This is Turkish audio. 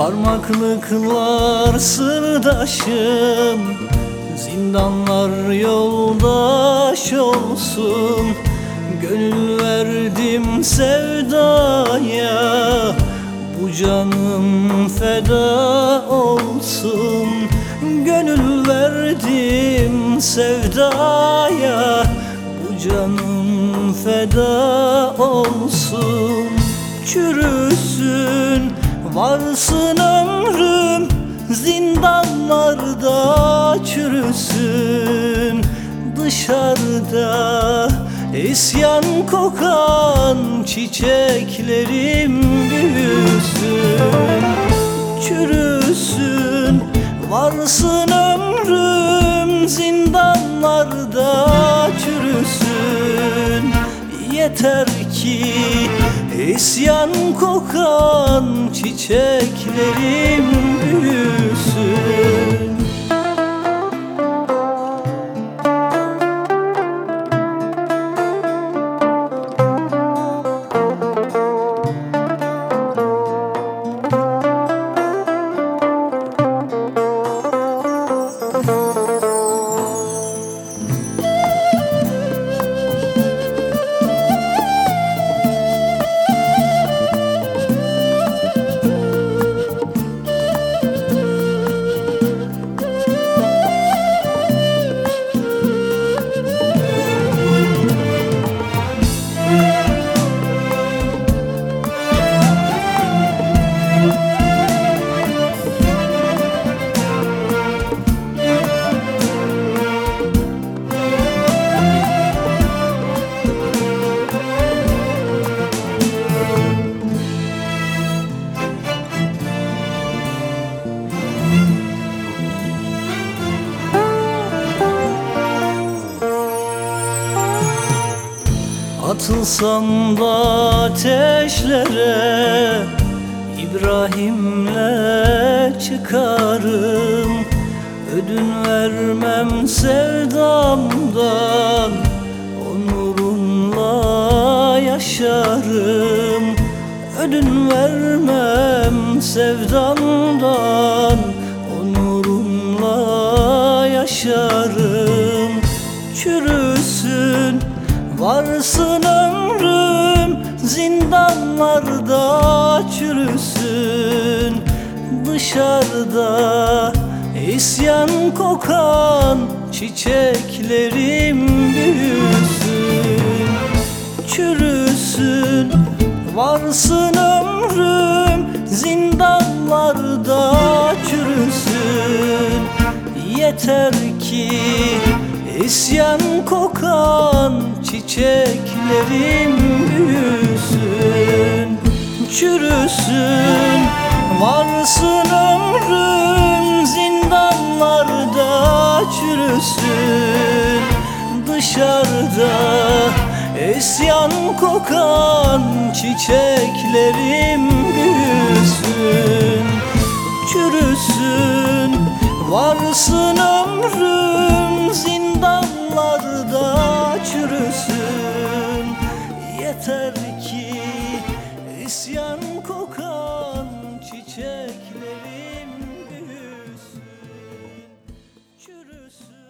Parmaklıklar sırdaşım Zindanlar yoldaş olsun. Gönül verdim sevdaya Bu canım feda olsun. Gönül verdim sevdaya Bu canım feda olsun. Çürüsün varsın ömrüm Zindanlarda çürüsün. Dışarıda isyan kokan çiçeklerim büyüsün. Çürüsün. Varsın ömrüm Zindanlarda çürüsün. Yeter ki isyan kokan çiçeklerim büyüsün Atılsam da ateşlere İbrahim'le çıkarım. Ödün vermem sevdamdan Onurunla yaşarım. Ödün vermem sevdamdan Onurunla yaşarım. Çürüsün Varsın ömrüm zindanlarda çürüsün Dışarıda isyan kokan çiçeklerim büyüsün Çürüsün. Varsın ömrüm zindanlarda çürüsün. Yeter ki İsyan kokan çiçeklerim büyüsün Çürüsün varsın ömrüm zindanlarda çürüsün. Dışarıda isyan kokan çiçeklerim büyüsün. Çürüsün varsın ömrüm zindanlarda çürüsün. Yeter 是。